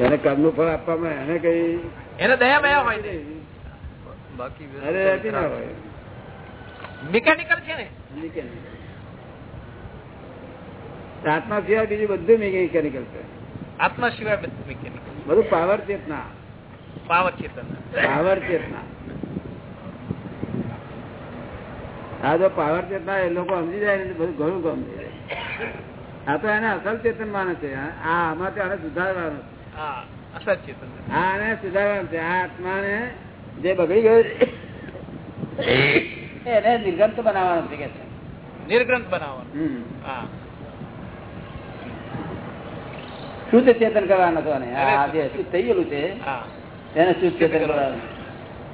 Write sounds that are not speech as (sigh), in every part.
એને કર્મનું ફળ આપવામાં એને કઈ એને દયા મયા હોય. છે બાકી અરે રહેતી ના હોય. મિકેનિકલ છે ને? આત્મા સિવાય બીજું બધું મિકેનિકલ છે. આત્મા સિવાય બધું મિકેનિકલ બધું પાવર ચેતના. પાવર ચેતન. પાવર ચેતના. આ જો પાવર ચેતના એ લોકો સમજી જાય ને બધું ઘણું સમજી જાય. આ તો એને અસલ ચેતન માને છે. આ આમાં આને સુધારવાનું છે. હા સુધારવાનું છે. આ જે બગડી ગયું એને નિર્ગંત બનાવવાનું છે કે છે? નિર્ગ્રંથ બનાવવાનું. હા. શુદ્ધ ચેતન કરવાનું આ જે શુદ્ધ થઈ ગયેલું છે એને શુદ્ધ ચેતન કરવાનું.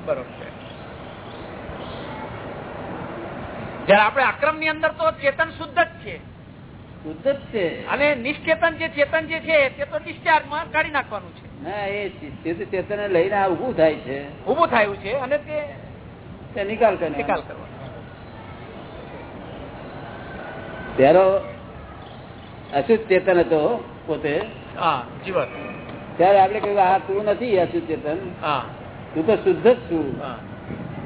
બરોબર જયારે આપણે અક્રમની અંદર તો ચેતન શુદ્ધ જ છે. શુદ્ધ છે. અને નિશ્ચેતન જે ચેતન જે છે તે તો ડિસ્ચાર્જમાં કાઢી નાખવાનું છે. ના એ ચેતન લઈને આ ઉભું થાય છે. ઉભું થયું છે અને તે તે નિકાલ કરે નિકાલ કરવાનો પહેલો અશુદ્ધ ચેતન હતો પોતે. હા જીવન ત્યારે આપણે કહ્યું આ તું નથી અશુદ્ધ ચેતન. હા. તું તો શુદ્ધ જ છું. હા.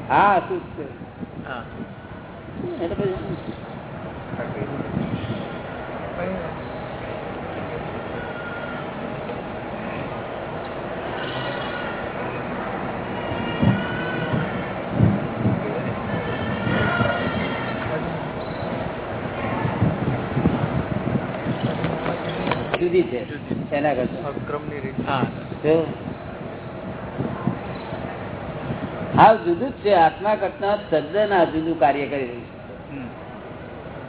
હા અશુદ્ધ છે. હા. એટલે પછી જુદી છે એના કરતા. રીત. હા. જુદું જ છે. આત્મા કરતા તદ્દન આ જુદું કાર્ય કરી રહ્યું છે.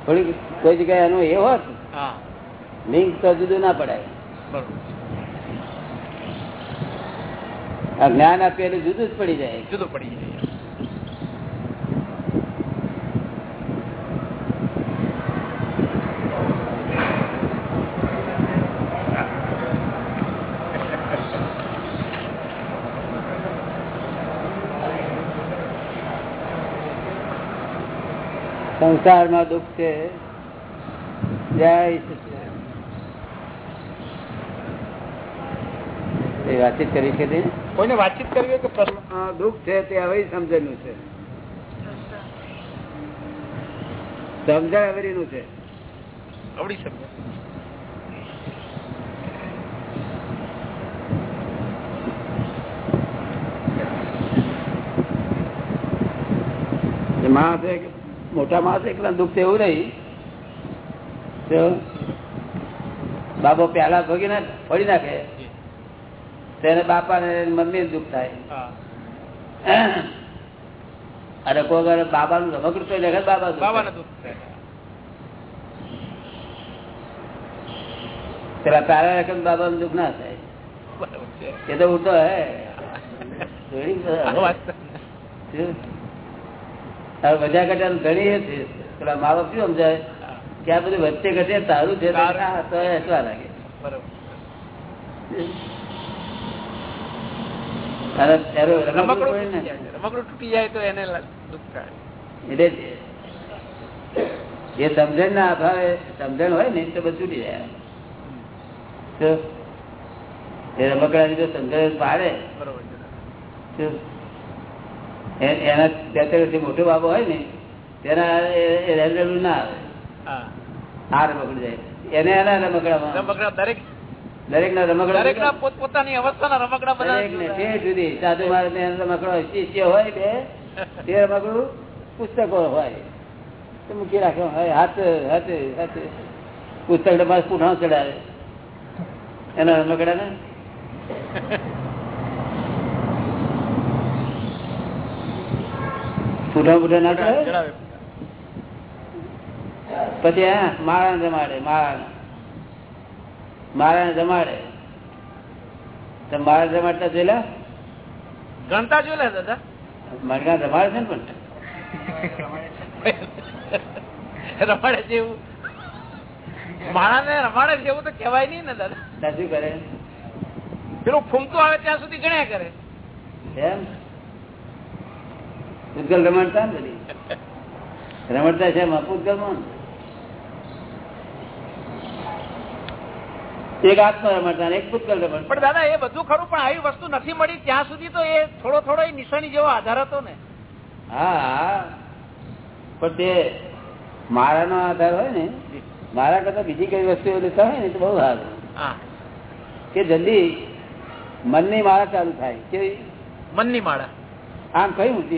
થોડી કોઈ જગ્યાએ એનું એ હોત હા. લિંક તો જુદું ના પડાય. આ જ્ઞાન આપેલું જુદું જ પડી જાય. જુદું પડી જાય. સંસારમાં દુઃખ છે જય એ વાતચીત કરી છે કોઈને વાતચીત કરવી કે દુઃખ છે તે હવે સમજેલું છે. સમજણ અવેરીનું છે શકે એ માણસ મોટા માણસ એકલા દુઃખ એવું નહીં. તો બાબો પ્યાલા ભોગી ના ફોડી નાખે. તેને બાપા ને મમ્મી દુઃખ થાય. અરે કોઈ કોઈ બાબા નું રમકડું તો દેખાય બાબા થાય. પેલા તારા રકમ બાબા દુઃખ ના થાય. એ તો ઉઠો હે. (laughs) જોડી આ વાત શું? હવે મજા ઘટા ઘણી એ છે પેલા મા બાપ શું સમજાય કે આ બધું વચ્ચે ઘટે તારું છે તો. ના, તો હસવા લાગે રમકડું રમકડું તૂટી ને. જાય. રમકડું તો એને દુઃખ થાય એટલે એ સમજણ ના અભાવે સમજણ હોય ને તો બધું છૂટી જાય શું? એ રમકડાની સમજણ પાડે એના બે વર્ષથી મોટો બાબો હોય ને તેના રેલવેલું ના આવે. હા. આ રમકડું જાય. એને એના રમકડા રમકડા દરેક દરેક ના રમકડા દરેક ના પોતપોતાની અવસ્થાના રમકડા બધા તે જુદી સાધુ. મારે રમકડા શિષ્ય હોય બે તે રમકડું પુસ્તકો હોય. તો મૂકી રાખે. હાથ હાથ હાથ. પુસ્તક તમારે પૂઠા ચડાવે. એના રમકડા ને ના. પછી હા માળા જમાડે માળા માળા જમાડે. તો માળા જમાડતા જોયેલા? ગણતા જોયેલા દાદા? મણકા રમાડે છે ને પણ? રમાડે જેવું માળા ને રમાડે જેવું તો કેવાય નહીં ને દાદા શું કરે? પેલું ફૂમતું આવે ત્યાં સુધી ગણ્યા કરે. એમ? પૂતગલ રમાડતા ને બધી? રમડતા છે પૂતગલમાં એક આત્મા રમતા એક પુષ્કળ રમત પણ દાદા એ બધું ખરું પણ આવી વસ્તુ નથી મળી ત્યાં સુધી તો એ થોડો થોડો એ નિશાની જેવો આધાર હતો ને. હા પણ તે મારાનો આધાર હોય ને મારા કરતા બીજી કઈ વસ્તુઓ લેતા હોય ને તો બહુ સારું. કે જલ્દી મનની માળા ચાલુ થાય. કે મનની માળા. આમ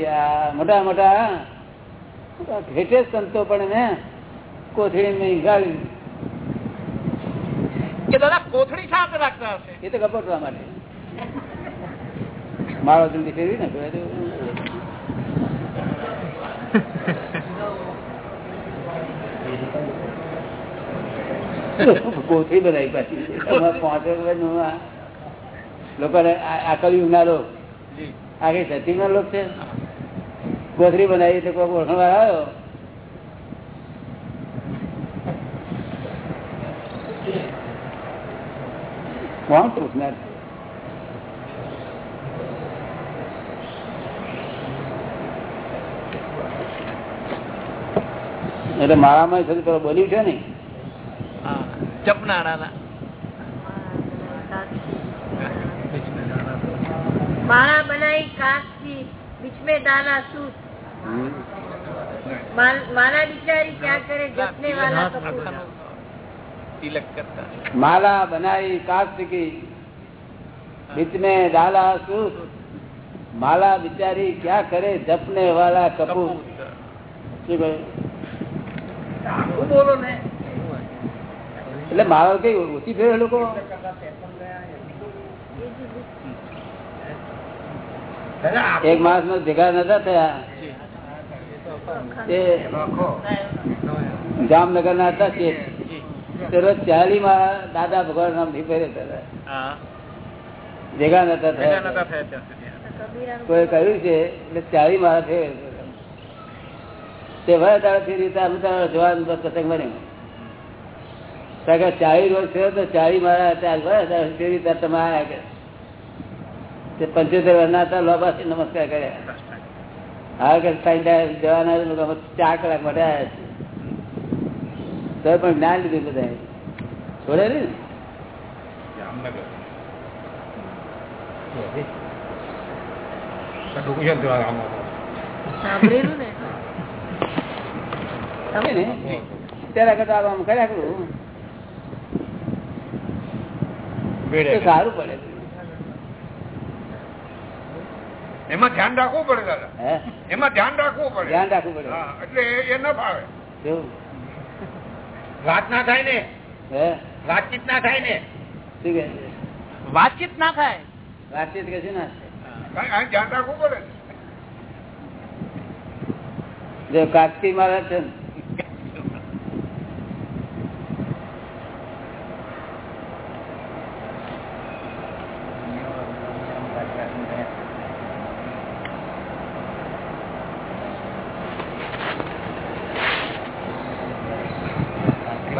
આ મોટા મોટા ઘેટે સંતો પણ ને કોથળી નહીં ગાળી કે દાદા કોથળી શા રાખતા હશે? એ તો કપટવા માટે. માળો જલ્દી ફેરવી ને કોથળી બનાવી પાછી. એમાં પાંચ રૂપિયાનું આ. કલયુગ ના લોક. આખી સતી ના લોક છે. કોથળી બનાવી તો કોઈ ઓળખવા આવ્યો. કોણ કૃષ્ણ એટલે મારામાં બોલ્યું છે ને? હા माला बनाई कांच की बीच में डाला सूत माल- माला बिचारी क्या करे जपने वाला कपूर તિલક કરતા माला बनाई काष्ट की बीच में डाला सूत माला बिचारी क्या करे जपने वाला कपूर શું કહ્યું? બોલો ને એટલે માળા કઈ ઓછી ફેરે લોકો એક માણસ નો ભેગા નતા થયા. જામનગર ના હતા રોજ ચાલી માં દાદા ભગવાન નામથી ફેરે ભેગા નતા થયા થયા કોઈ કહ્યું છે એટલે ચાલી મારા ફેરે તે દાડા ફેરી અમે તારા જવાન પ્રસંગ બન્યો કે ચાલી રોજ ફેરો તો ચાલી મારા ત્યાં વય દાડા ફેરી ત્યાં તમે કે પંચોતેર વર્ષના હતા લોબાથી નમસ્કાર કર્યા. હા કે સાઈડ જવાના ચાર કલાક માટે આવ્યા છે. તો પણ જ્ઞાન લીધું બધા છોડે ને? કરતા આમ કર્યા કરું. સારું પડે. એમાં ધ્યાન રાખવું પડે દાદા. એમાં ધ્યાન રાખવું પડે. ધ્યાન રાખવું પડે. એટલે એ- ન ફાવે. વાત ના થાય ને. હે? વાતચીત ના થાય ને. શું કે વાતચીત ના થાય. વાતચીત કે છે ને ધ્યાન રાખવું પડે. જો મારા છે છે ને,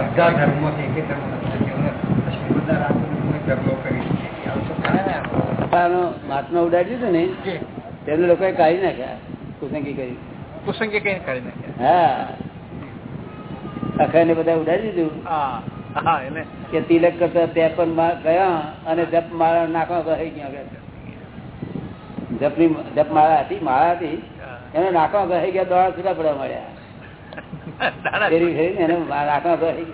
બધા ધર્મો પોતાનો મહાત્મા તેને લોકોએ કાઢી નાખ્યા કુસંગી કરી. કુસંગી કઈ કાઢી નાખ્યા. હા. અખાય ને બધા ઉડાડી દીધું. કે તિલક કરતા ત્રેપન પણ ગયા અને જપ માળા નાખવા કહી ગયા? જપની જપ માળા હતી માળા હતી. એને નાખવા કહી ગયા દોડા છૂટા પડવા મળ્યા. એને નાખવા કહી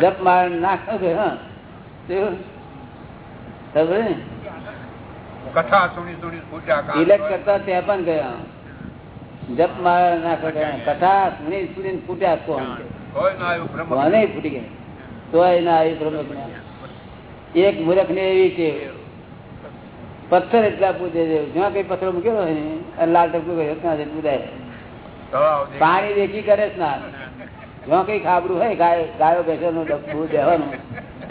જપ માળા નાખવા ગયા કથા પૂજા તિલક કરતા ગયા. જપ ગયા. કથા ફૂટી ગયા. ના બ્રહ્મ જ્ઞાન. એક મૂર્ખ ને એવી છે પથ્થર એટલા પૂજે છે. જ્યાં કઈ પથ્થર મૂકેલો હોય ને લાલ ટપકું કર્યો ત્યાં પૂજાય. પાણી દેખી કરે જ ના જ્યાં કઈ ખાબડું હોય ગાય ગાયો બેસો નું ડબ્બું દેવાનું.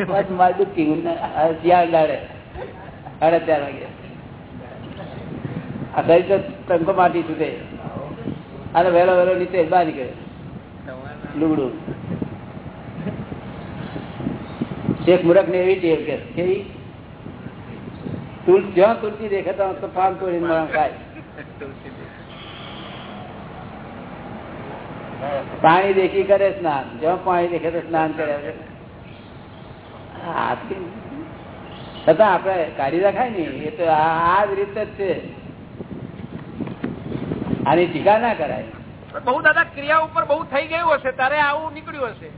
બસ મારું દુઃખી શિયાળ દાડે. સાડા ચાર વાગે તો ટંકો માટી છૂટે. અને વહેલો વહેલો નીચે બહાર નીકળે લુગડું. શેખ મુરખ ને એવી ટેવ કે? જ્યાં તુલસી દેખે તો તો તોડી મરણ ખાય. પાણી દેખી કરે સ્નાન. જ્યાં પાણી દેખે તો સ્નાન કરે છતાં આપડે કાઢી રખાય ને, એ તો આ જ રીત જ છે. આની ટીકા ના કરાય. બહુ દાદા ક્રિયા ઉપર બહુ થઈ ગયું હશે તારે આવું નીકળ્યું હશે.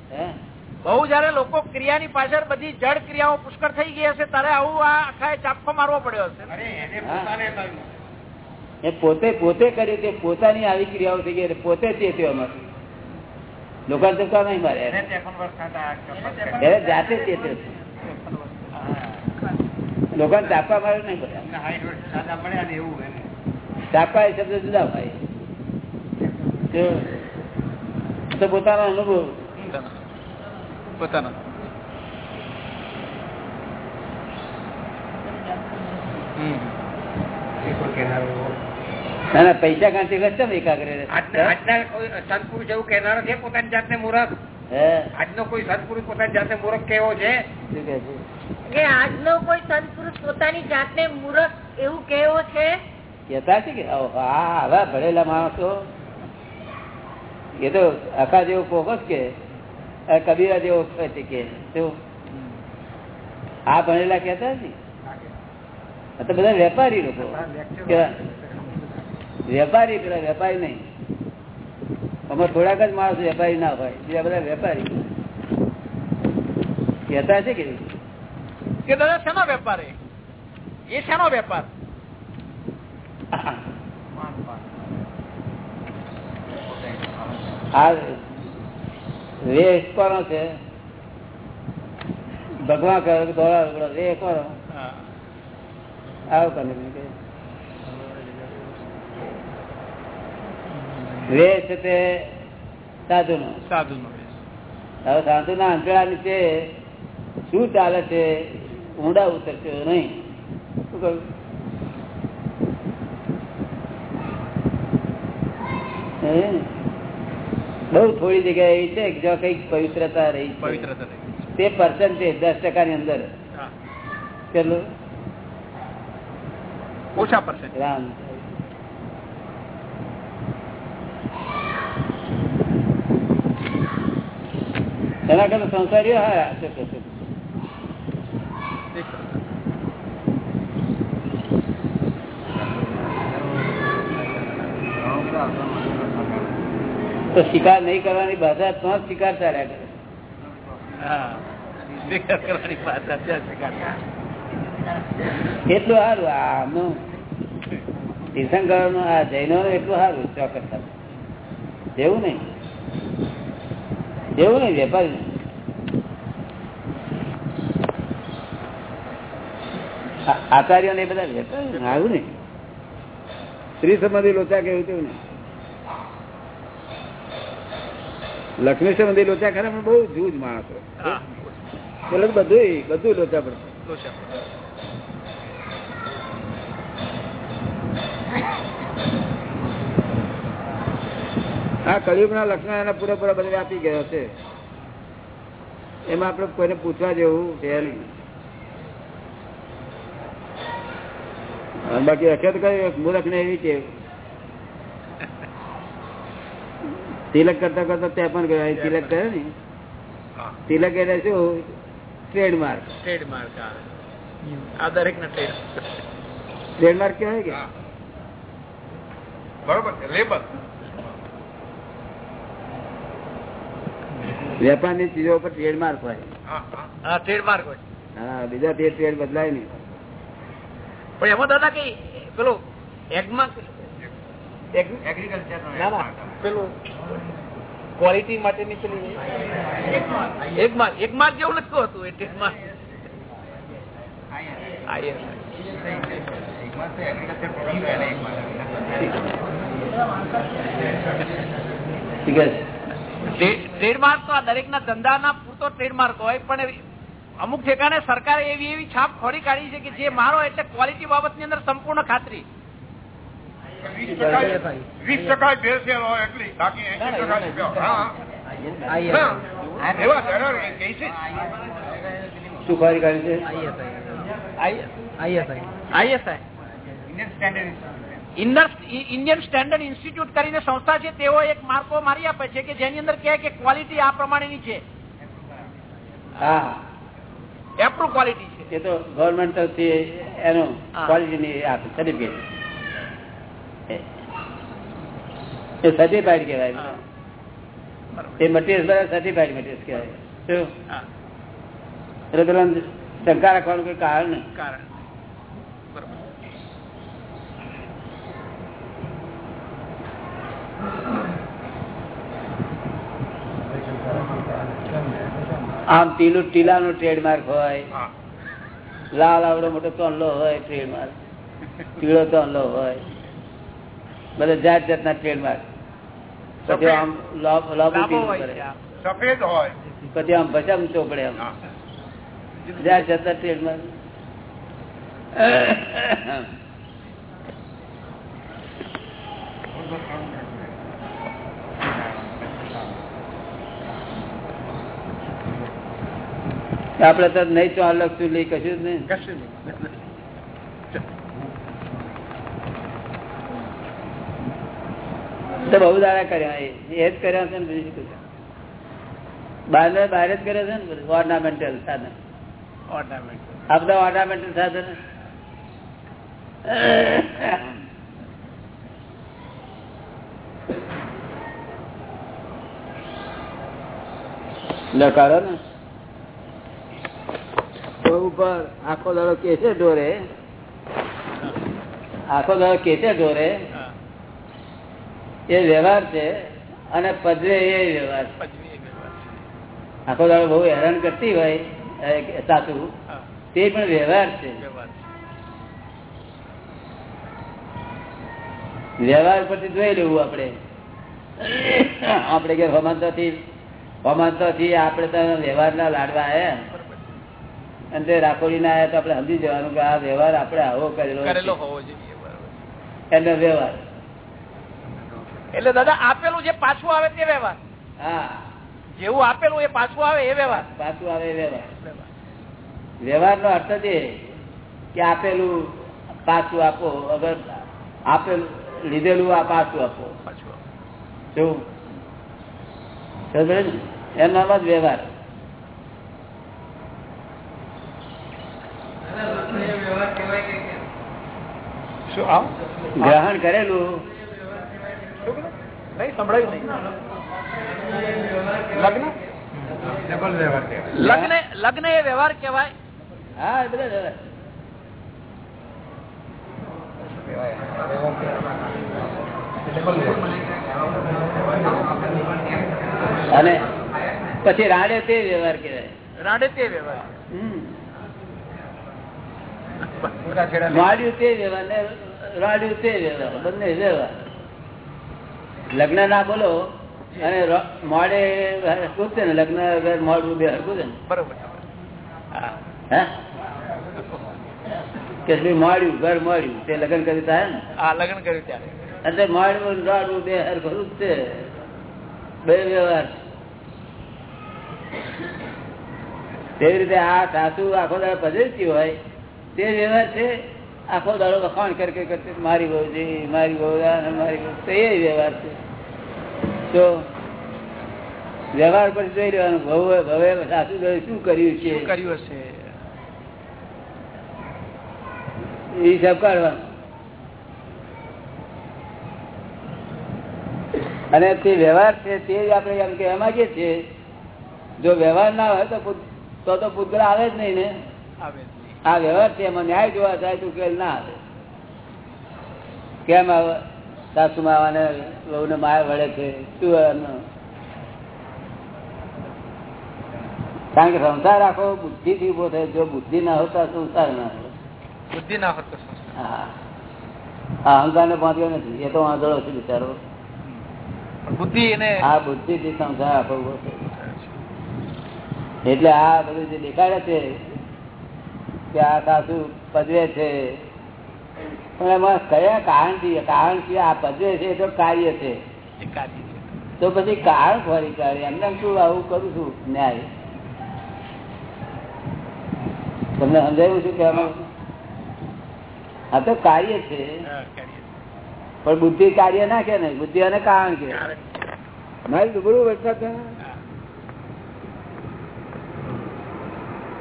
બહુ જયારે લોકો ક્રિયાની પાછળ બધી જડ ક્રિયાઓ પુષ્કળ થઈ ગઈ હશે તારે આવું આ આખા ચાપકો મારવો પડ્યો હશે. એ પોતે પોતે કરી તે પોતાની આવી ક્રિયાઓ થઈ ગઈ એટલે પોતે ચેત્યો એમાંથી લોકો ચેતવા નહીં મારે. એને જાતે ચેત્યો લોકો ચાપવા મારે નહીં બધા. એ શબ્દ જુદા ભાઈ તો- પોતાનો અનુભવ. પોતાનો. ના ના પૈસા કાંઠી કસ્ટમ એકાગ્ર રહે? આજના કોઈ સત્પુરુષ એવું કહેનારો છે પોતાની જાતને મૂર્ખ? હે? આજનો કોઈ સત્પુરુષ પોતાની જાતને મૂર્ખ કેવો છે? આજનો કોઈ સંત પોતાની જાતને મૂર્ખ એવું કેવો છે? કેતા છે કે હા ભણેલા માણસો. એ તો આખા જેવો પોકસ કે કબીરા જેવો કે આ ભણેલા કેતા છે તો બધા વેપારી લોકો. વેપારી પેલા વેપારી નહીં. અમારે થોડાક જ માણસ વેપારી ના હોય, બીજા બધા વેપારી. કેતા છે કે દાદા, શેનો વેપારી એ શેનો વેપાર? આ છે. ભગવાન કરો ધોળા રે કોનો આવું કરે રે છે તે સાધુ નો સાધુ નો હવે સાધુ ના અંતરા નીચે શું ચાલે છે? ઊંડા ઉતરશે નહીં. શું કહ્યું? બહુ થોડી જગ્યા એવી છે જ્યાં કંઈક પવિત્રતા રહી. પવિત્રતા. તે પર્સન્ટેજ દસ ટકા ની અંદર. ઓછા પર્સન્ટ રામ એના કરતા સંસારીઓ હા શું. તો શિકાર નહીં કરવાની ભાષા તો જ શિકાર ચાલ્યા કરે. એટલું સારું આનું તીર્થંકરનું આ જૈનો એટલું સારું ચોક્કસ જેવું નહીં. જેવું નહીં વેપારી આચાર્ય ને એ બધા વેપારી આવું નહીં. સ્ત્રી સંબંધી લોચા કેવું તેવું નહીં. લક્ષ્મી મંદિર લોચા ખરા પણ બહુ જૂજ માણસો. એટલે બધું બધું લોચા પડશે આ કળિયુગના લક્ષણ એના પૂરેપૂરા બધા વ્યાપી ગયો છે. એમાં આપણે કોઈને પૂછવા જેવું છે નહીં. બાકી અખેત કઈ મૂર્ખ ને એવી કે તિલક કરતા કરતા ત્યાં પણ ગયો. તિલક કર્યો ને? તિલક એટલે શું? ટ્રેડમાર્ક. ટ્રેડમાર્ક આ દરેક ના ટ્રેડ. ટ્રેડમાર્ક કહેવાય કે? બરોબર છે લેબર વેપારની ચીજો ઉપર ટ્રેડમાર્ક હોય. ટ્રેડમાર્ક હોય. હા બીજા બે ટ્રેડ બદલાય નહીં. પણ એમાં દાદા કઈ પેલું એગમાં એગ્રીકલ્ચર ના ના પેલું ક્વોલિટી માટેની પેલી એક માર્ક એક માર્ક જેવું લખતું હતું એ ટ્રેડમાર્ક ઠીક ટ્રેડમાર્ક તો આ દરેક ના ધંધાના પૂરતો ટ્રેડમાર્ક હોય પણ અમુક ઠેકાણે સરકારે એવી એવી છાપ ખોરી કાઢી છે કે જે મારો એટલે ક્વોલિટી બાબતની અંદર સંપૂર્ણ ખાતરી. વીસ ટકા ભેળસેળ હોય એટલી. બાકી એસી ટકા. એવા. શું ખોરી કાઢી છે? આઈએસઆઈ ઇન્ડિયન સ્ટેન્ડર્ડ ઇન્સ્ટિટ્યૂટ કરીને સંસ્થા છે તેઓ એક માર્કો મારી આપે છે કે જેની અંદર કહે કે ક્વોલિટી આ પ્રમાણેની છે. હા. એપ્રુવ ક્વોલિટી છે. એ તો ગવર્મેન્ટ તરફથી એનું ક્વોલિટી આપે સર્ટિફિકેટ એ સર્ટિફાઈડ કહેવાય. એ મટીરિયલ બધા સર્ટિફાઈડ મટીરિયલ કહેવાય. શું? એટલે પેલા શંકા રાખવાનું કોઈ કારણ નહીં. કારણ આમ ટીલું ટીલાનો ટ્રેડમાર્ક હોય લાલ આવડો મોટો તોનલો હોય ટ્રેડમાર્ક પીળો તોનલો હોય. બધા જાત જાતના ટ્રેડમાર્ક. પછી આમ છે. સફેદ હોય. પછી આમ ભસમ ચોપડે આમ. જાત જાતના ટ્રેડમાર્ક. આપડે તો નહીં ચાર લખશું લઈ કશું જ નહીં કશું નહીં. તો બહુ દાડા કર્યા. એ જ કર્યા છે ને બીજું શું બહાર બહાર જ કર્યા છે ને ઓર્નામેન્ટલ સાધન. ઓર્નામેન્ટલ આ બધા ઓર્નામેન્ટલ સાધન. લકારો ને? ઉપર આખો દાડો કેસે ઢોરે? આખો દાડો કેસે ઢોરે? હા. એ વ્યવહાર છે અને પદવે એ વ્યવહાર. આખો દાડો બહુ હેરાન કરતી હોય સાસુ તે પણ વ્યવહાર છે. વ્યવહાર પરથી જોઈ લેવું આપણે. આપણે કે હોમાંતોથી હોમાંતોથી આપણે તો વ્યવહારના લાડવા આવ્યા અને તે રાખોડી ના આવ્યા તો આપણે સમજી જવાનું કે આ વ્યવહાર આપણે આવો કરેલો કરેલો હોવો જોઈએ એનો વ્યવહાર. એટલે દાદા આપેલું જે પાછું આવે તે વ્યવહાર. હા. જેવું આપેલું એ પાછું આવે એ વ્યવહાર. પાછું આવે એ વ્યવહાર. વ્યવહાર. નો અર્થ જ એ કે આપેલું પાછું આપો અગર આપેલું લીધેલું આ પાછું આપો. શું એનો જ વ્યવહાર. ગ્રહણ કરેલું? નહીં સંભળાયું નહીં લગ્ન એ વ્યવહાર કેવાય હા એ બધા અને પછી રાડે તે વ્યવહાર કેવાય રાડે તે વ્યવહાર. હમ. મોટા તે વ્યવહાર ને રાડ્યું તે વ્યવહાર બંને વ્યવહાર. લગ્ન ના બોલો અને મોડે હરકું છે ને લગ્ન મોડું બે હરખું છે ને. બરોબર હા. હે? મોડ્યું ઘર મોડ્યું તે લગ્ન કર્યું થાય ને? લગ્ન કર્યું ત્યારે. એટલે ને રાડવું બે હરખું જ છે. બે વ્યવહાર. તેવી રીતે આ સાસુ આખો દાડો પધરતી હોય તે વ્યવહાર છે? આખો દાડો વખાણ કરે મારી બહુ છે મારી બહુ મારી બહુ તો એ વ્યવહાર છે. તો વ્યવહાર પર જોઈ લેવાનું ભવે ભવે સાસુ શું કર્યું છે? શું કર્યું હશે? એ હિસાબ કાઢવાનો. અને તે વ્યવહાર છે તે જ આપણે એમ કહેવા માંગીએ છીએ. જો વ્યવહાર ના હોય તો તો તો પૂતગલ આવે જ નહીં ને. આવે. આ વ્યવહાર છે એમાં ન્યાય જોવા જાય તો ઉકેલ ના આવે. કેમ આવે? સાસુમાં આવવાને વહુને માયા વળે છે શું કારણ કે સંસાર આખો બુદ્ધિ થી ઊભો થાય જો બુદ્ધિ ના હોતા સંસાર ના બુદ્ધિ ના હોત હા. અહંકાર ને પહોંચ્યો નથી એ તો વાંધો છે બિચારો. બુદ્ધિ એને આ બુદ્ધિ થી સંસાર આખો ઊભો થયો. એટલે આ બધું જે દેખાડે છે કે આ સાસુ છે. પણ એમાં કયા કારણથી? કારણથી આ પદવે છે એ તો કાર્ય છે. છે. તો પછી કારણ ફરી કરે. એમને શું આવું કરું છું ન્યાય. તમને સમજાયું શું કે આ તો કાર્ય છે. છે. પણ બુદ્ધિ કાર્ય ના કે નહીં? બુદ્ધિ અને કારણ કે. મારે મારી ડુબરું વરસાદ છે ને? હા.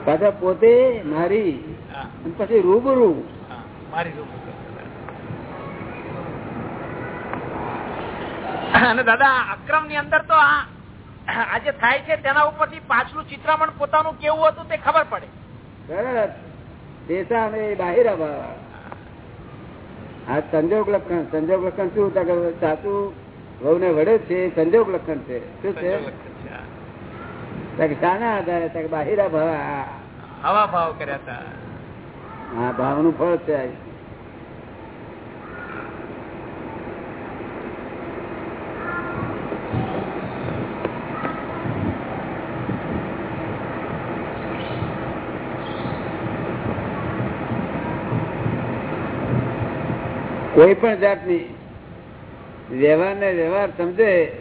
પાછા પોતે મારી પછી રૂબરૂ. અને દાદા અક્રમની અંદર તો આ આ થાય છે તેના ઉપરથી પાછલું ચિત્રામણ પોતાનું કેવું હતું તે ખબર પડે. તરત દેશા અને બાહિરા આ સંજોગ લક્ષણ સંજોગ લક્ષણ શું સાચું સાસુ વહુ ને વડે છે સંજોગ લક્ષણ છે. શું છે? ત્યાં આધારે બાહિરા ભાવ. હવા ભાવ કર્યા હતા આ ભાવનું ફળ છે કોઈ પણ જાતની વ્યવહાર ને વ્યવહાર સમજે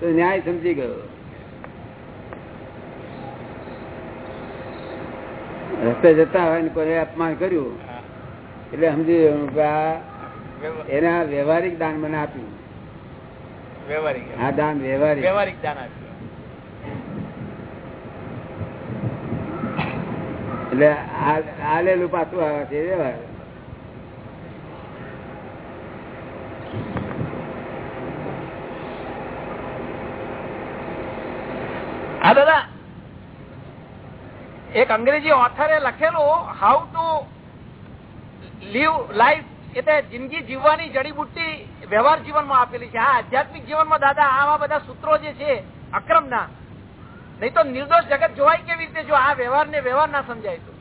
તો ન્યાય સમજી ગયો. રસ્તે જતા હોય ને કોઈ અપમાન કર્યું એટલે સમજી કે આ એને આ વ્યવહારિક દાન મને આપ્યું. વ્યવહારિક. આ દાન વ્યવહારિક. વ્યવહારિક દાન આપ્યું. એટલે આ- આલેલું પાછું આવે છે વ્યવહાર. હા દાદા. એક અંગ્રેજી ઓથરે લખેલું હાઉ ટુ લીવ લાઈફ એટલે જિંદગી જીવવાની જડીબુટ્ટી વ્યવહાર જીવનમાં આપેલી છે. આ આધ્યાત્મિક જીવનમાં દાદા આવા બધા સૂત્રો જે છે અક્રમના નહીં તો નિર્દોષ જગત જોવાય કેવી રીતે જો આ વ્યવહાર ને વ્યવહાર ના સમજાય તો?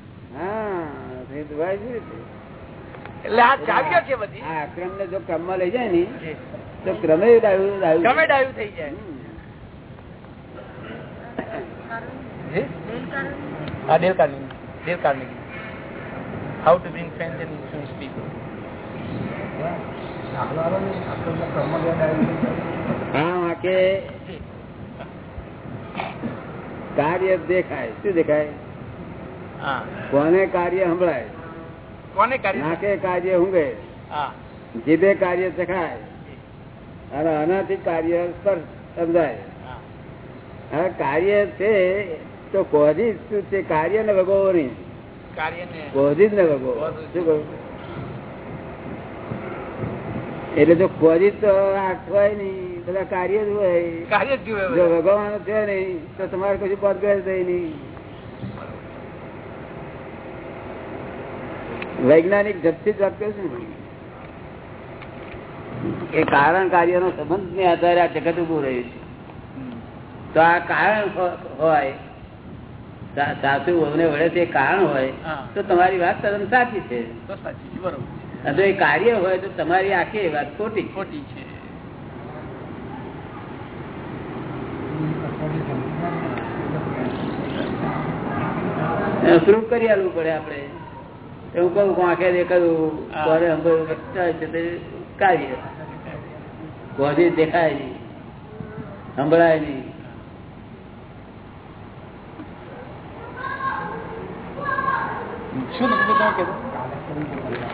એટલે આ ચાવીઓ છે બધી. આ આક્રમ ને જો ક્રમમાં લઈ જાય ને તો ક્રમે ક્રમે ડાયું થઈ જાય. Ah, Dale Carnegie. Dale Carnegie. How to bring friends and influence people. હા વાંકે કાર્ય દેખાય. શું દેખાય? કોને કાર્ય સંભળાય? કોને કાર્ય નાકે કાર્ય ઊંઘે? જીભે કાર્ય ચખાય? અને આનાથી કાર્ય સ્પર્શ સમજાય? કાર્ય છે તો કોઝિસ શું છે? કાર્ય ને વગોવો નહીં. કોઝિસ જ ને વગો શું કહ્યું? એટલે જો કોઝિસ તો આઠવાય નહીં. બધા કાર્ય જ હોય. કાર્ય જ જો વગવાનું છે નહીં તો તમારે કશું પદગર થઈ નહીં. વૈજ્ઞાનિક ઝપથી જ વાત કરું ને. એ કારણ કાર્ય નો સંબંધ ને આધારે આ જગત ઉભું રહ્યું છે. તો આ કારણ હોય સાસુ વહુને વળે તે કારણ હોય તો તમારી વાત તદ્દન સાચી છે. જો એ કાર્ય હોય તો તમારી આખી વાત ખોટી ખોટી છે. એને કરી આલવું પડે આપડે એવું કહું કે આંખે દેખાયું. કોને સંભળાયું છે તે કાર્ય. દેખાય નહીં સંભળાય નહીં. શું નતું તમે કીધું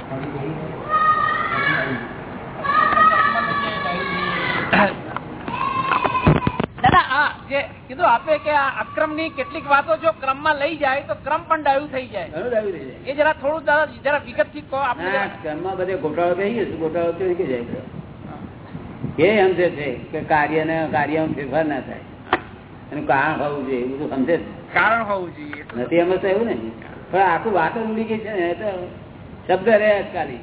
જે કીધું આપે કે આ અક્રમની કેટલીક વાતો જો ક્રમમાં લઈ જાય તો ક્રમ પણ ડાયું થઈ જાય. ઘણું ડાયું થઈ જાય. એ જરા થોડું જરા વિગતથી કહો આપણે ના, જરા. બધે ગોટાળો થઈ ગયો છે ગોટાળો થઈ જાય એ સમજે છે કે કાર્ય ને કાર્યમાં ફેરફાર ના થાય. એનું કારણ હોવું જોઈએ એવું સમજે કારણ હોવું જોઈએ નથી એમ તો એવું ને? પણ આખું વાત જ ઉડી ગઈ છે ને તો શબ્દ રહે અટકાલી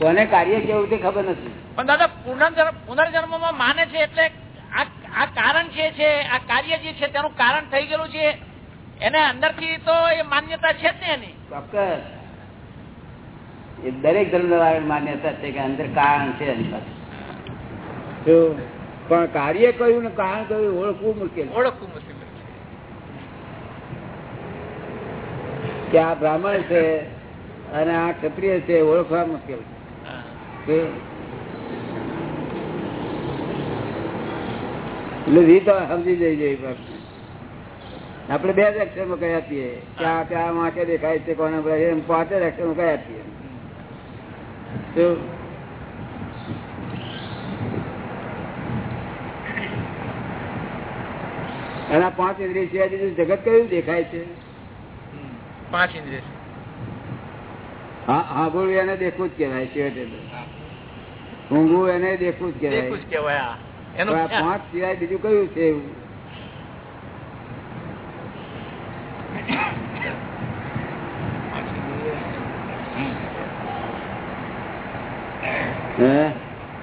કોને કાર્ય કેવું તે ખબર નથી. પણ દાદા પુનર્જન્મ પુનર્જન્મમાં માને છે એટલે આ આ કારણ જે છે આ કાર્ય જે છે તેનું કારણ થઈ ગયેલું છે. એને અંદરથી તો એ માન્યતા છે જ ને એની. ચોક્કસ. એ દરેક ધર્મ માન્યતા છે કે અંદર કારણ છે એની પાસે. પણ કાર્ય કયું ને કારણ કયું ઓળખવું મુશ્કેલ ઓળખવું મુશ્કેલ છે. કે આ બ્રાહ્મણ છે અને આ ક્ષત્રિય છે, ઓળખવા મુશ્કેલ. છે એટલે રીત સમજી જઈ જઈ આપણે બે જ અક્ષરમાં કયા છીએ? ક્યાં ક્યાં વાંકે દેખાય છે, કોને પાંચ જ અક્ષરમાં કયા છીએ? આ પાંચ ઇન્દ્રિય સિવાય જગત કયું દેખાય છે? પાંચ ઇન્દ્રિય હા સાંભળવું એને દેખવું જ કહેવાય છેવટે ઊંઘવું એને દેખવું જ કહેવાય. દેખું જ કહેવાય આ. પણ એનું આ પાંચ સિવાય બીજું કયું છે એવું? હે?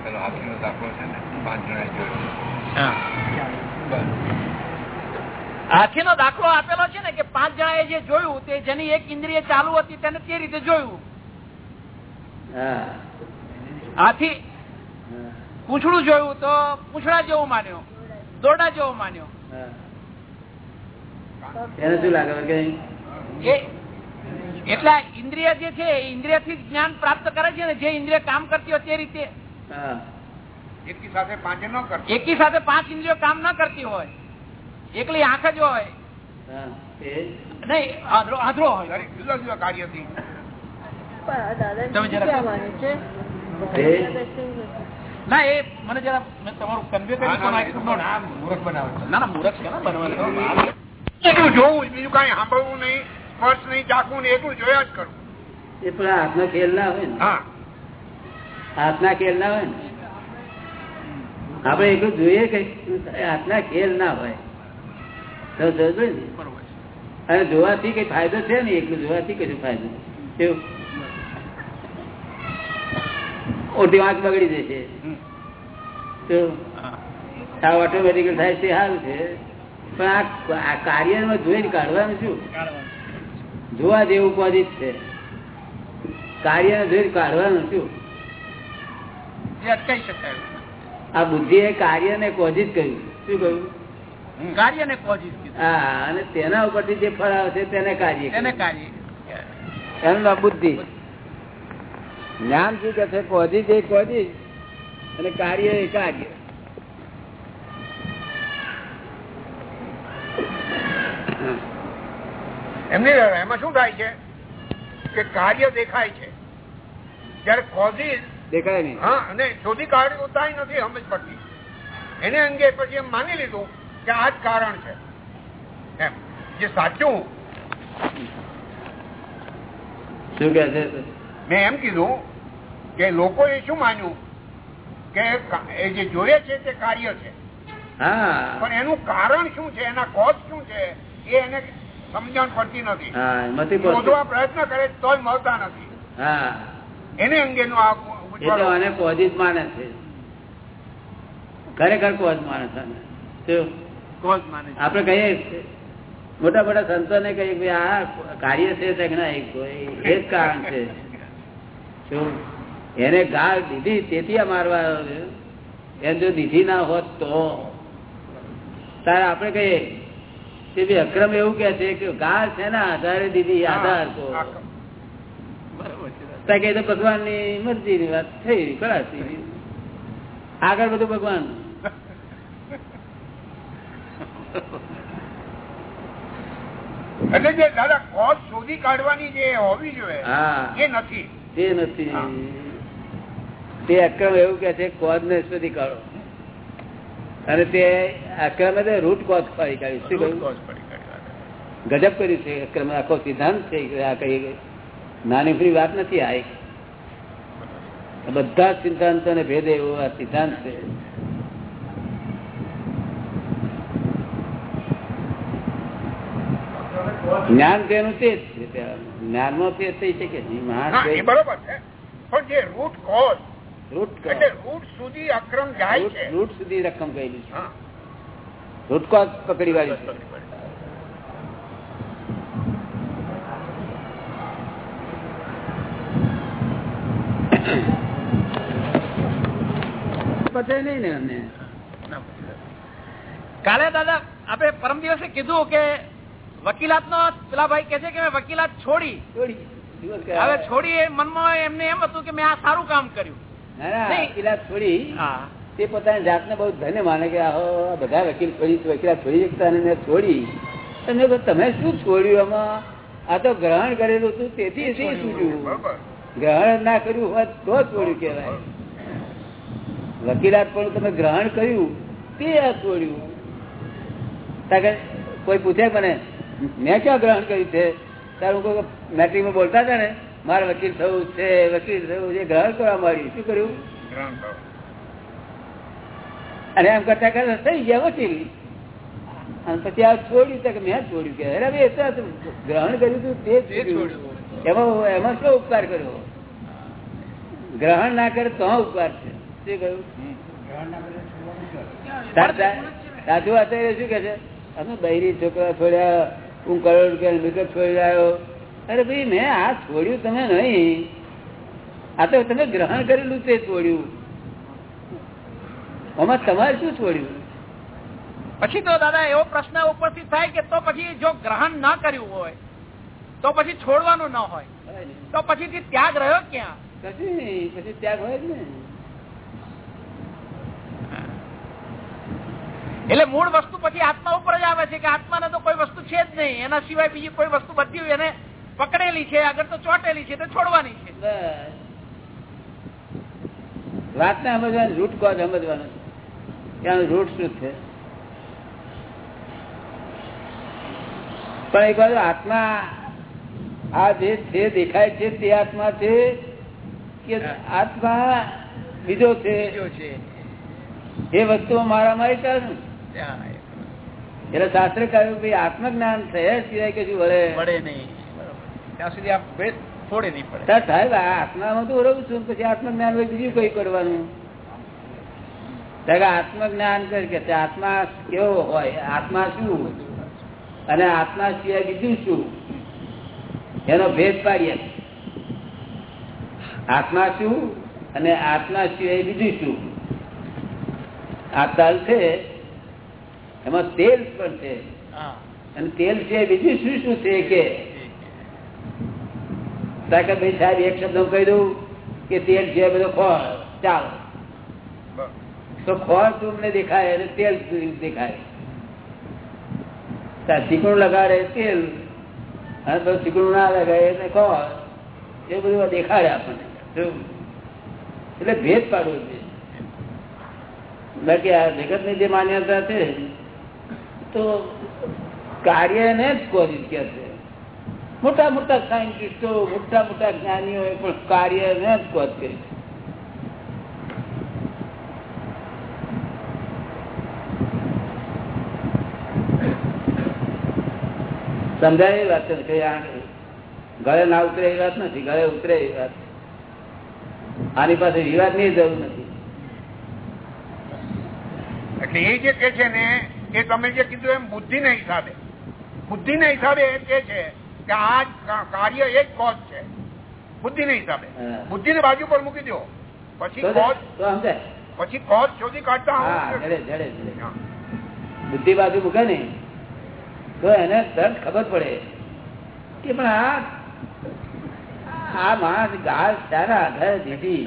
પેલો હાથીનો દાખલો છે ને પાંચ જણાએ જોયો. હાથીનો દાખલો આપેલો છે ને કે પાંચ જણાએ જે જોયું તે જેની એક ઇન્દ્રિય ચાલુ હતી તેને તે રીતે જોયું. હાથી પૂછડું જોયું તો પૂછડા જેવું માન્યો દોડા જેવો માન્યો. હા. એને શું લાગે કે ઇન્દ્રિય જે છે એ ઇન્દ્રિયથી જ્ઞાન પ્રાપ્ત કરે છે ને જે ઇન્દ્રિય કામ કરતી હોય તે રીતે. હા. એકી સાથે પાંચે ન કરતો. એકી સાથે પાંચ ઇન્દ્રિયો કામ ના કરતી હોય. એકલી આંખ જ હોય. નહીં આંધળો હોય. જુદા જુદા કાર્યથી. તમે ના એ મને જરા તમારું કન્વે મૂર્ખ બનાવે ના ના મૂર્ખ છે ને બનવાનું એટલું જોવું બીજું કઈ સાંભળવું નહીં સ્પર્શ નહીં ચાખવું નહીં એટલું જોયા જ કરું. એ પણ હાથનો ખેલ ના હોય ને. હા. હાથના ખેલ ના હોય ને. આપણે એટલું જોઈએ કે હાથના ખેલ ના હોય તો સમજો ને? બરોબર અને જોવાથી કઈ ફાયદો છે ને એકલું જોવાથી કશું ફાયદો ઓટી વાંક બગડી જશે તો આ ઓટોમેટિકલ થાય છે સારું છે. પણ આ કાર્યમાં જોઈને કાઢવાનું શું? જોવા જેવું કોઝિટ છે? કાર્ય જોઈને કાઢવાનું શું? અટકાઈ શકાય. આ બુદ્ધિ એ કાર્યને કોઝિટ કહ્યું શું કહ્યું કાર્ય ને કોઝિસ હા અને તેના ઉપરથી જે ફળ આવશે તેને કાર્ય કહ્યું. કાર્ય એનું નામ બુદ્ધિ. જ્ઞાન શું કે છે? કોઝિટ એ કોઝિટ અને કાર્ય એ કાર્ય. એમની એમાં શું થાય છે? કે કાર્ય દેખાય છે. જયારે કોઝિસ દેખાય નહીં. હા અને શોધી કાઢતા નથી સમજ પડતી. એને અંગે પછી એમ માની લીધું કે આ જ કારણ છે. એમ. જે સાચું. શું કે છે? મેં એમ કીધું કે લોકોએ શું માન્યું? કે એ જે જોયે છે તે કાર્ય છે. પણ એનું કારણ શું છે? એના કોઝ શું છે? એ એને સમજણ પડતી નથી. શોધવા પ્રયત્ન કરે તોય મળતા નથી. હા. એને અંગેનું આ કોઝિટ માને છે. ખરેખર કોઝ માને છે આપણે કહીએ મોટા મોટા સંતોને કહીએ કે આ કાર્ય છે કે ના, એ જ કારણ છે. એને ગાળ દીધી તેથી આ મારવા એમ જો દીધી ના હોત તો? તારે આપણે કહીએ. કે ભાઈ અક્રમ એવું કે છે કે ગાળ છે ને આધારે દીધી આધાર તો. કહે તો ભગવાનની મરજી ની વાત થઈ ખરાશી આગળ બધું ભગવાન. એટલે જે દાદા કોઝ શોધી કાઢવાની જે હોવી જોઈએ એ નથી. તે નથી. તે અક્રમ એવું કે છે કોઝ ને શોધી કાઢો. અને તે અક્રમે તો રૂટ કોઝ ફરી કાઢ્યું. શું કહ્યું? કોઝ પડી કાઢી. ગજબ કર્યું છે અક્રમ. આખો સિદ્ધાંત છે આ કઈ નાની ફરી વાત નથી આ બધા સિદ્ધાંતો ને ભેદે એવો આ સિદ્ધાંત છે. જ્ઞાન તેનું તે જ છે. જ્ઞાનમાં તે થઈ શકે. બરોબર છે. પણ જે રૂટ કોઝ રૂટ એટલે રૂટ સુધી અક્રમ જાય છે. રૂટ સુધી રકમ કહેલી છે. રૂટ કોઝ પકડી વાળી છે. પતે નહીં ને અમને. કાલે દાદા આપણે પરમ દિવસે કીધું કે વકીલાત નો પેલા ભાઈ કે છે કે મેં વકીલાત છોડી. છોડી. હવે છોડી એ મનમાં એમને એમ હતું કે મેં આ સારું કામ કર્યું. વકીલાત છોડી. તે પોતાની જાતને બહુ ધન્ય માને કે આહો, બધા વકીલ છોડી વકીલાત છોડી શકતા અને મેં છોડી. તો તમે શું છોડ્યું આમાં? આ તો ગ્રહણ કરેલું હતું તેથી શું છૂટ્યું. ગ્રહણ ના કર્યું હોત તો છોડ્યું કેવાય વકીલાત પણ તમે ગ્રહણ કર્યું તે આ છોડ્યું. કોઈ પૂછે મને મેં ક્યાં ગ્રહણ કર્યું છે? ત્યારે હું મેટ્રિકમાં બોલતા હતા ને મારે વકીલ થવું છે વકીલ થવું છે ગ્રહણ કરવા માંડ્યું. શું કર્યું? અને એમ કરતા કરતા થઈ ગયા વકીલ. અને પછી આ છોડ્યું તો કે મેં છોડ્યું કે અરે ભાઈ એ તો ગ્રહણ કર્યું હતું તે છોડ્યું. એમાં એમાં શું ઉપકાર કર્યો? ગ્રહણ ના કરે તો ઉપકાર છે. શું કહ્યું સાચું સાધુ શું? કે છે? અમે બૈરી છોકરા છોડ્યા હું કરોડ રૂપિયા મિલકત છોડી આવ્યો. અરે ભાઈ મેં આ છોડ્યું તમે નહીં. આ તો તમે ગ્રહણ કરેલું તે છોડ્યું. આમાં તમારે શું છોડ્યું? પછી તો દાદા એવો પ્રશ્ન ઉપસ્થિત થાય કે તો પછી જો ગ્રહણ ના કર્યું હોય તો પછી છોડવાનું ન હોય. તો પછી ત્યાગ રહ્યો ક્યાં? પછી પછી ત્યાગ હોય જ ને. એટલે મૂળ વસ્તુ પછી આત્મા ઉપર જ આવે છે કે આત્માને તો કોઈ વસ્તુ છે જ નહીં. એના સિવાય બીજી કોઈ વસ્તુ બધી એને પકડેલી છે આગળ તો ચોટેલી છે તો છોડવાની છે. વાતને સમજવાનું રૂટ કોઝ સમજવાનું ત્યાંનું રૂટ શું છે? પણ એક બાજુ આત્મા આ જે છે દેખાય છે તે આત્મા છે કે આત્મા બીજો છે? એ વસ્તુ મારા મારી ચાલે એટલે શાસ્ત્ર કહ્યું ભાઈ આત્મજ્ઞાન થયા સિવાય કશું વળે? વળે નહીં. ત્યાં સુધી આ ભેદ ફોડે નહીં પડે. સાહેબ આત્મામાં તો રહું છું પછી આત્મજ્ઞાન હોય બીજું કઈ કરવાનું? આત્મજ્ઞાન કરી કે આત્મા કેવો હોય? આત્મા શું અને આત્મા સિવાય બીજું શું? એનો ભેદ પાડીએ આત્મા શું? અને આત્મા સિવાય બીજું શું? આ તલ છે એમાં તેલ પણ છે. અને તેલ છે બીજું શું શું છે કે? ભાઈ સાહેબ એક શબ્દ હું કહી દઉં કે તેલ છે બધો ખોર ચાલ. તો ખોર તમને દેખાય અને તેલ દેખાય. ચીકણું લગાડે તેલ અને તો ચીકણું ના લગાડે એટલે ખોર એ બધું દેખાડે આપણને. એટલે ભેદ પાડવો છે બાકી આ જગતની જે માન્યતા છે તો કાર્યને જ કોરી કે છે. મોટા મોટા સાયન્ટિસ્ટો, મોટા મોટા જ્ઞાનીઓ પણ કાર્યને જ કોત કરી. સમજાય એ વાત છે ગળે ના ઉતરે એ વાત નથી, ગળે ઉતરે એ વાત. આની પાસે વિવાદની જરૂર નથી. એટલે એ જે છે ને એ તમે જે કીધું એમ બુદ્ધિ ના હિસાબે. બુદ્ધિ ના હિસાબે એ કે છે કે આ કાર્ય એક કોજ છે. બુદ્ધિ ના હિસાબે. હા. બુદ્ધિ ને બાજુ પર મૂકી દો. પછી સમજાય? પછી કોજ શોધી કાઢતા. બુદ્ધિ બાજુ મૂકે ને તો એને તરત ખબર પડે. કે પણ આ આ માણસ ગાળ સારા આધારે દીધી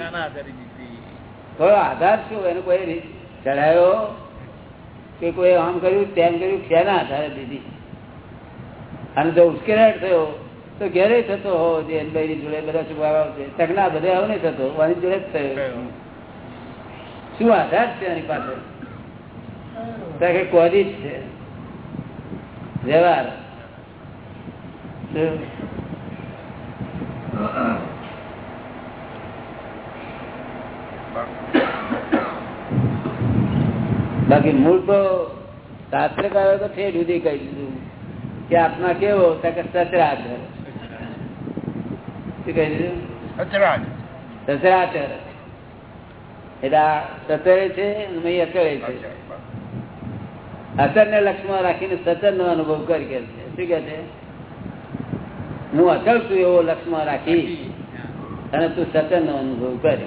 થોડો આધાર શું? એનો કોઈ ચઢાયો? કે કોઈ આમ કર્યું, તેમ કર્યું શેના આધારે દીધી. અને જો ઉશ્કેરાટ થયો, તો ઘેરે થતો હો, જે એનભાઈ જોડે બધા સુભાવ છે. તકના બધે આવું નહીં થતો આની જોડે જ થયો. શું આધાર છે એની પાસે? કે કોરી જ છે. વ્યવહાર. શું? બાકી મૂળ તો શાસ્ત્રકારો તો ઠેર સુધી કહી દીધું. કે આત્મા કેવો? સચરાચર શું કહી દીધું? સચરાચ. સચરાચર એટલે આ સચરે છે અચળે છે. અચર ને લક્ષ્યમાં રાખીને સચર નો અનુભવ કરી કે છે. શું કે છે? હું અચળ છું એવો લક્ષ્યમાં રાખી અને તું સચર નો અનુભવ કર.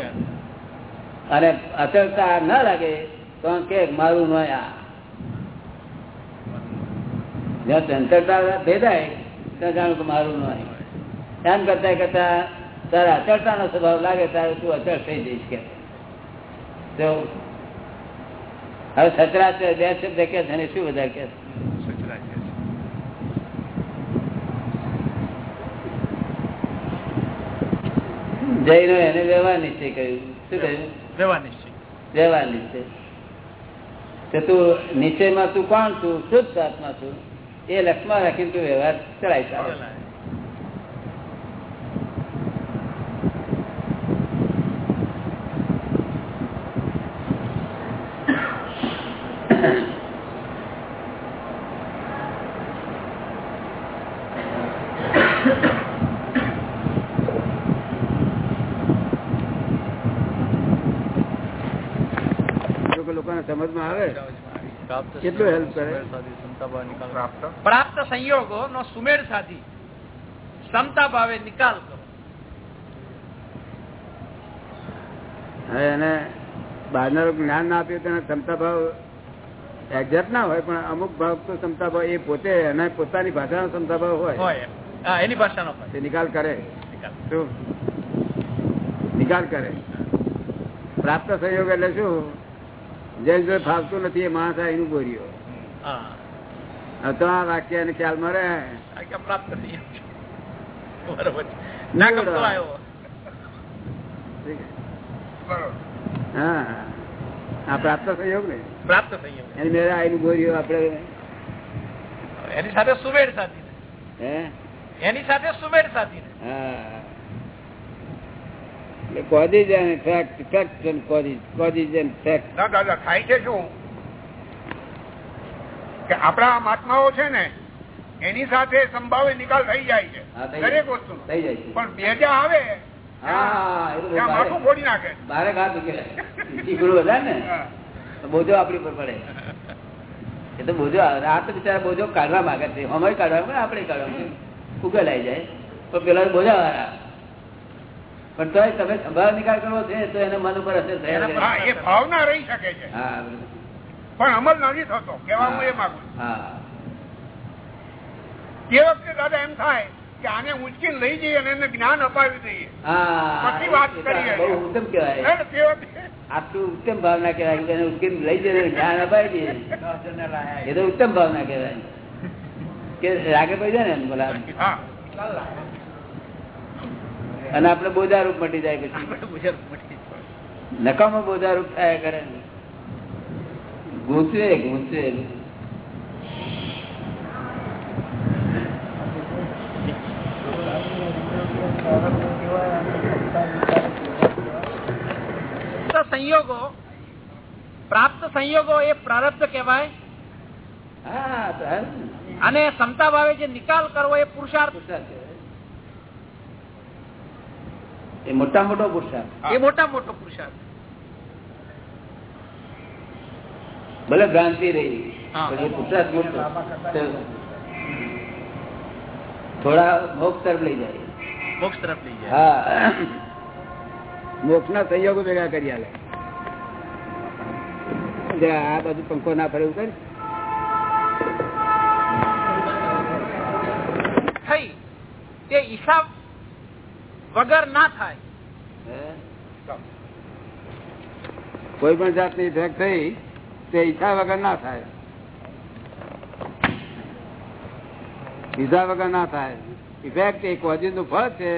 અને અચળતા ના લાગે તો કે મારું ન આ. જ્યાં ચંચળતા ભેદાય ત્યાં જાણું કે મારું ન એમ કરતા કરતા તારા અચળતાનો સ્વભાવ લાગે ત્યારે તું અચળ થઈ જઈશ કે. તો હવે સચરાચર બે શબ્દ કે છે શું બધા કે? જૈનો એને વ્યવહાર નિશ્ચય કહ્યું શું કહ્યું? વ્યવહાર નિશ્ચય. વ્યવહાર નિશ્ચય. કે તું નિશ્ચયમાં તું કોણ છું? શુદ્ધ આત્મા છું. એ લક્ષમાં રાખીને તું વ્યવહાર ચલાવી ચાલે જો કે લોકોને સમજમાં આવે? કેટલું હેલ્પ કરે? પ્રાપ્ત? પ્રાપ્ત સંયોગો નો સુમેળ સાધી. ક્ષમતા ભાવે નિકાલ કરો. એને બહારના જ્ઞાન ના આપ્યું તેને ક્ષમતા ભાવ એક્ઝેક્ટ ના હોય પણ અમુક ભાવ તો ક્ષમતા ભાવ એ પોતે એને પોતાની ભાષાનો ક્ષમતા ભાવ હોય. હોય. એની ભાષાનો નિકાલ કરે. નિકાલ. શું? નિકાલ કરે. પ્રાપ્ત સંયોગ એટલે શું? જે જે ફાવતું નથી એ માણસ આ એનું બોર્યો હા. તો આ વાક્ય એને ખ્યાલમાં રહે. પ્રાપ્ત. ના ગમતો આવ્યો. હા. આ પ્રાપ્ત સંયોગ ને પ્રાપ્ત સંયોગ એની મેળે આ એનું બોર્યો આપણે. એની સાથે સુમેળ સાધી હે? એની સાથે સુમેળ સાધી હા. એટલે and effect effect and causes causes and effect ના દાદા થાય છે શું? કે આપણા મહાત્માઓ છે ને એની સાથે સંભાવે નિકાલ થઈ જાય છે. દરેક વસ્તુ. થઈ જાય છે. પણ આવે માથું ફોડી નાખે. બારે ને? બોજો આપણી પર પડે. એ તો બોજો આ તો બિચારા બોજો કાઢવા માંગે છે. અમારે કાઢવા પણ આપણે કાઢવા ઉકેલાઈ જાય. પણ પેલા બોજા વાળા પણ તો તમે સંભાળ નિકાલ કરવો છે તો એને મન ઉપર અસર થયા એ ભાવના રહી શકે છે. પણ અમલ નથી થતો કેવા હું એ માંગુ તે વખતે દાદા એમ થાય કે આને ઉંચકીને લઈ જઈએ અને એને જ્ઞાન અપાવી દઈએ પછી વાત કરીએ. ઉત્તમ કહેવાય? તે વખતે? ઉત્તમ ભાવના કહેવાય કે એને ઉકેલ લઈ જઈને જ્ઞાન અપાઈ દઈએ. એ તો ઉત્તમ ભાવના કહેવાય. કે રાગે પડી જાય ને એમ બોલા અને આપણે બોજારૂપ મટી જાય પછી. નકામો બોજારૂપ થાય કરે ઘૂંચવે ઘૂંચવે સંયોગો પ્રાપ્ત સંયોગો એ પ્રારબ્ધ કહેવાય. અને ક્ષમતા ભાવે જે નિકાલ કરવો એ પુરુષાર્થ. પુરુષાર્થ કહેવાય. એ મોટા મોટો પુરુષાર્થ. એ મોટા મોટો પુરુષાર્થ. ભલે ભ્રાંતિ રહી પુરુષાર્થ મોટો. થોડા મોક્ષ તરફ લઈ જાય. મોક્ષ તરફ લઈ જાય. હા. મોક્ષ ના સહયોગો ભેગા કરી આલે. આ બધું પંખો ના ફરે કરી? થઈ. તે હિસાબ વગર ના થાય. કોઈ પણ જાતની ઇફેક્ટ થઈ તે ઈચ્છા વગર ના થાય. ઈચ્છા વગર ના થાય. ઇફેક્ટ એ કોઝિસનું ફળ છે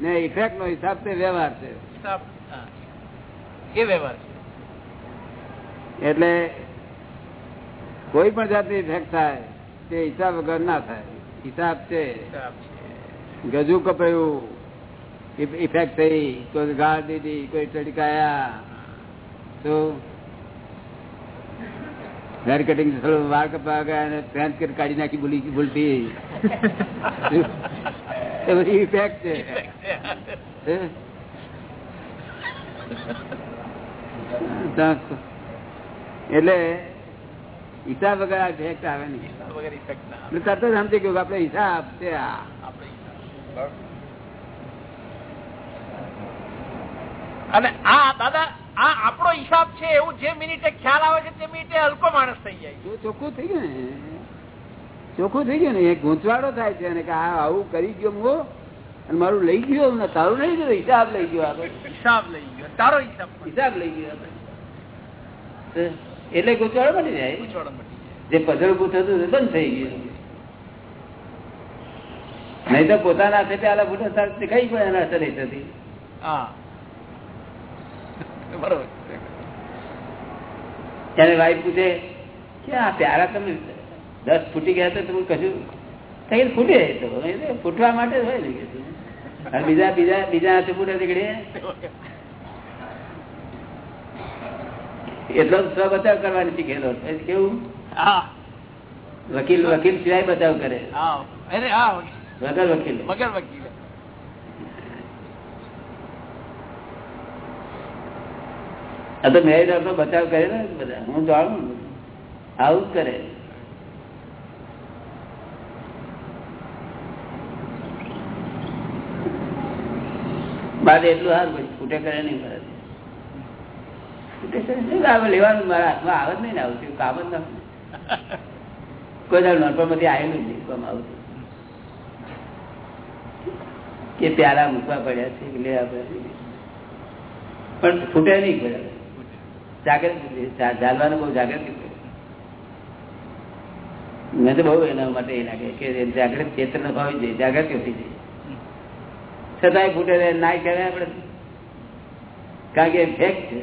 ને ઇફેક્ટ નો હિસાબ તે વ્યવહાર છે. એ વ્યવહાર છે. એટલે કોઈ પણ જાતની ઇફેક્ટ થાય તે હિસાબ વગર ના થાય. હિસાબ છે. ગજુ કપાયું ઇફેક્ટ થઈ કોઈ ગાળ દીધી કોઈ ચડકાયા તો હેર કટિંગ વાળ કપા ગયા અને પેન્ટ કટ કાઢી નાખી ભૂલી ભૂલતી એ બધી ઇફેક્ટ છે એટલે હિસાબ વગર ઇફેક્ટ આવે નહીં તરત જ સમજી ગયું આપડે હિસાબ છે આ આપણે હિસાબ. અને આ દાદા આ આપણો હિસાબ છે એવું જે મિનિટે ખ્યાલ આવે છે તે મિનિટે હલકો માણસ થઈ જાય ચોખ્ખું થઈ ગયું ને? ચોખ્ખું થઈ ગયું ને? એ ગૂંચવાડો થાય છે અને કે આ આવું કરી ગયો હું અને મારું લઈ ગયો ને તારું લઈ ગયો હિસાબ લઈ ગયો આપણે. હિસાબ લઈ ગયો. તારો હિસાબ હિસાબ લઈ ગયો એટલે ગૂંચવાડો મળી જાય? પૂછવાડો મળી. જે પઝલ ઉભું થતું બંધ થઈ ગયું. નહીં તો પોતાના હાથે પેલા બુટા સાથે કઈ પણ એના અસર થતી? હા. બરોબર. એને વાઈફ પૂછે કે આ પ્યારા તમે? દસ ફૂટી ગયા તો તમે કશું કઈ ફૂટે તો? ફૂટવા માટે હોય ને કે બીજા બીજા બીજા હાથે ફૂટે નીકળીએ એટલો જ સ્વ બચાવ કરવાની શીખેલો કેવું? હા. વકીલ વકીલ સિવાય બચાવ કરે. હા. હા. વગર વકીલ. વગર વકીલ. આ તો મેરેજ આપનો બચાવ કરે ને બધા. હું જાણું આવું જ કરે. બાદ એટલું હાર ફૂટે કરે નહીં મારે ફૂટે કરે લેવાનું? મારા હાથમાં આવે નહીં ને આવું કામ જ નથી કોઈ દાડો આવેલું નહીં કોમ આવતું કે પ્યારા મૂકવા પડ્યા છે કે લે પણ ફૂટે નહીં પડ્યા જાગૃત બહુ એના માટે લાગે કે જાગૃત ચેતન ભાવી જાય જાગૃતિ હોતી જાય છતાંય ફૂટે ના કહેવાય આપણે. કારણ કે ફેક છે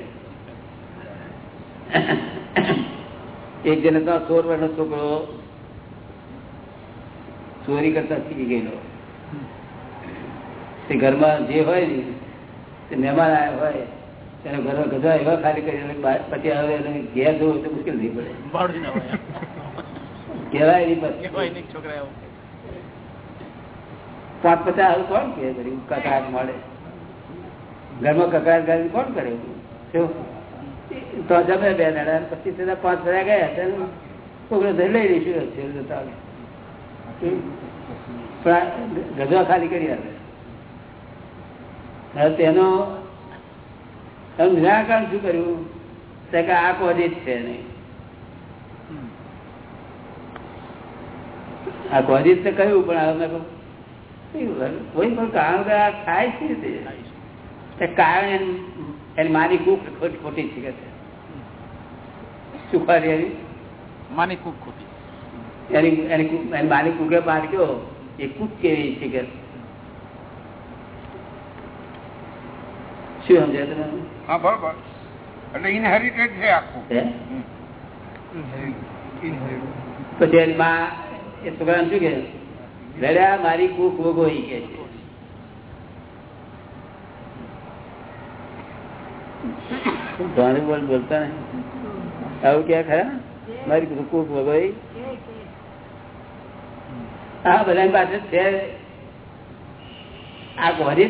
એક જણ તો સોળ વર્ષનો છોકરો ચોરી કરતા શીખી ગયેલો. તે ઘરમાં જે હોય ને, તે મહેમાન આવ્યા હોય એવા ખાલી કરી પછી એને ઘેર જવું તો મુશ્કેલ નહીં પડે. ભાડું ના હોય. કહેવાય નહીં પછી છોકરા પાંચ પચાસ આવું કોણ કે કકડાટ મળે. ઘરમાં કકડાટ ગાડી કોણ કરે? તો જમે બે દાડા પછી તેના પાંચ ફર્યા ગયા ત્યારે છોકરો લઈ લઈશું છે જતા ગધવા ખાલી કરી આવે તેનો એનું નિરાકરણ શું કર્યું કે આ કોજી જ છે નહીં આ કોજી તો કહ્યું પણ હવે કોઈ પણ કારણ થાય છે તે. કારણ એની માની કુક ખોટી ખોટી છે કે. શું ખરી એની? માની કુક ખોટી એની એની એની માની કૂકે પાડ્યો એ કુક કેવી છે કે શું સમજાય તમે? હા બરોબર. એટલે ઇનહેરિટેડ છે આખું. પછી એની માં એ છોકરાને શું કે લડ્યા મારી કુક વગોઈ કે છે. બધા બોલ બોલતા નહીં. આવું ક્યાં ખરા? મારી કૂક વગોઈ હા બધાની પાસે છે. આ ગોરી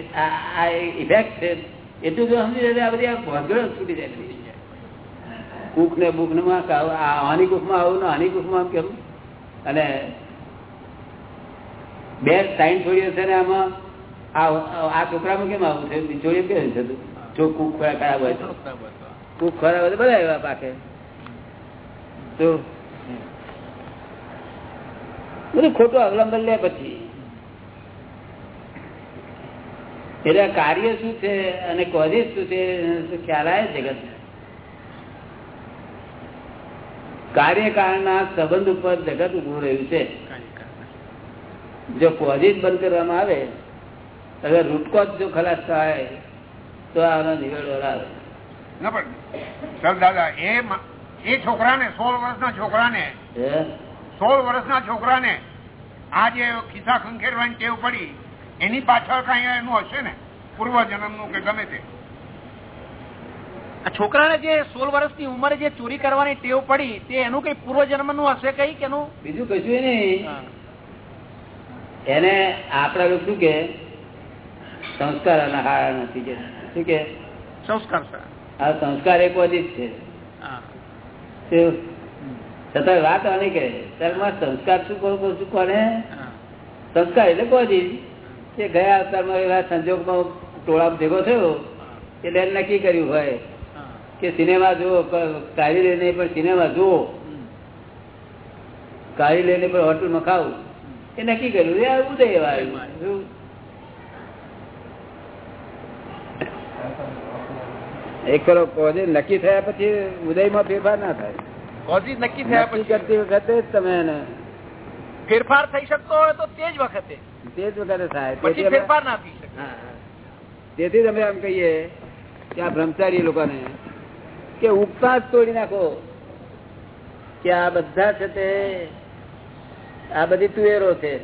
આ ઇફેક્ટ છે. એટલું જો સમજી જાય આ બધી આ ભોગડો છૂટી જાય બધી. કૂક ને બુક ને માં કાવ- આ હાની કૂકમાં આવું ને હાની કૂકમાં આમ કેમ? અને બે સાઈન છોડીઓ છે ને આમાં આ આ છોકરામાં કેમ આવું છે છોડીઓ કેમ થતું? જો કુક ખરાબ હોય તો. કુક ખરાબ હોય તો બધા એવા પાકે. તો બધું ખોટું અવલંબન લે પછી. એટલે આ કાર્ય શું છે અને કોઝિસ શું છે ખ્યાલ આવે છે કાર્ય કારણના સંબંધ ઉપર જગત ઉભું રહ્યું છે. જો કોઝિસ બંધ કરવામાં આવે હવે રૂટકો જો ખલાસ થાય તો આનો નિવેડો આવે ના પણ સર દાદા એ એ છોકરાને સોળ વર્ષના છોકરાને? સોળ વર્ષના છોકરાને આ જે ખિસ્સા ખંખેરવાની ટેવ પડી એની પાછળ કઈ એનું હશે ને? પૂર્વ જન્મનું કે ગમે તે. આ છોકરાને જે સોળ વર્ષની ઉંમરે જે ચોરી કરવાની ટેવ પડી તે એનું કઈ પૂર્વ જન્મનું હશે કઈ કે બીજું કશું નહીં. હા. એને આપડા લોકો શું કે? સંસ્કાર અને નથી કે શું કે? સંસ્કાર આ સંસ્કાર એક જ છે? છતાં વાત આની કે સંસ્કાર શું કોણ શું કોને? હા. સંસ્કાર એટલે કોઈ કે ગયા અવતારમાં એવા સંજોગમાં ટોળા ભેગો થયો એટલે એમ નક્કી કર્યું હોય કે સિનેમા જુઓ કાઢી લઈને પણ સિનેમા જુઓ. કાઢી લઈને પણ હોટલમાં ખાવું એ નક્કી કર્યું. એ ઉદય એવા એક કરો કોજે નક્કી થયા પછી ઉદયમાં ફેરફાર ના થાય. કોજી નક્કી થયા પછી? કરતી વખતે જ તમે એને ફેરફાર થઈ શકતો હોય તો તે જ વખતે. તે જ વખતે થાય. પછી ફેરફાર ના થઈ શકે. તેથી તમે એમ કહીએ કે આ બ્રહ્મચારી લોકોને કે ઉપતા જ તોડી નાખો. કે આ બધા છે તે આ બધી તુવેરો છે.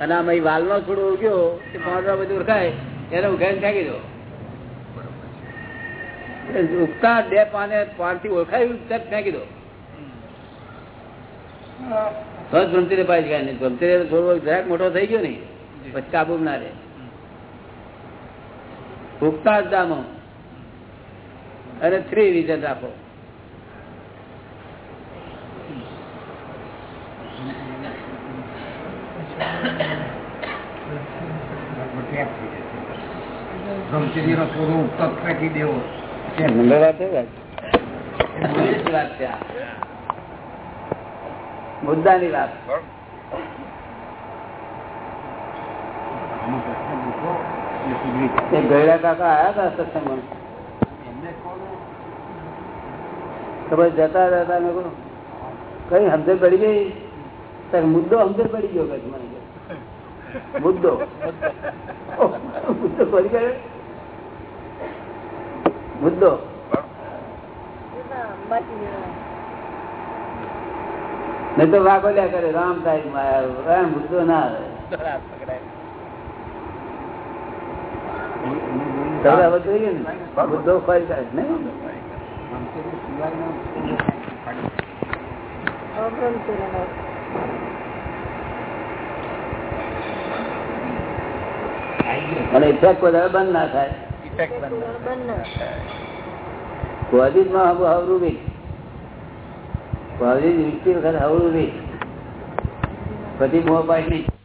અને આમાં વાલનો છોડો ઉગ્યો તે પાંદડા બધું ઉરખાય એને ઉઘાઈને ફેંકી દો. ઉગતા બે પાને પાનથી ઓળખાયું ફેંકી દો. તો જ ભ્રમતી નહીં ભ્રમતી થોડો જરાક મોટો થઈ ગયો ને પછી કાબુ ના રહે. ભૂખતા જ દામો અને થ્રી વિઝન રાખો બ્રહ્મચર્યનો થોડો ઉપતપ ફેંકી દેવો. મંગળવાર છે વાત છે. મુદ્દાની વાત. પડી ગઈ? તો મુદ્દો સમજણ પડી ગયો કચ્છ મને. મુદ્દો. મુદ્દો પડી ગયો? મુદ્દો. નહીં તો વાગોલ્યા કરે રામ સાહેબ રામ મુદ્દો ના આવે હવે હવે જોઈએ ને? મુદ્દો ફરી જાય નહીં? અને ઇફેક્ટ વધારે બંધ ના થાય. કોઝિજમાં હવરું બી કોઝિજ વિકતી વખત હવરું બી પછી મોહ પાડી નહીં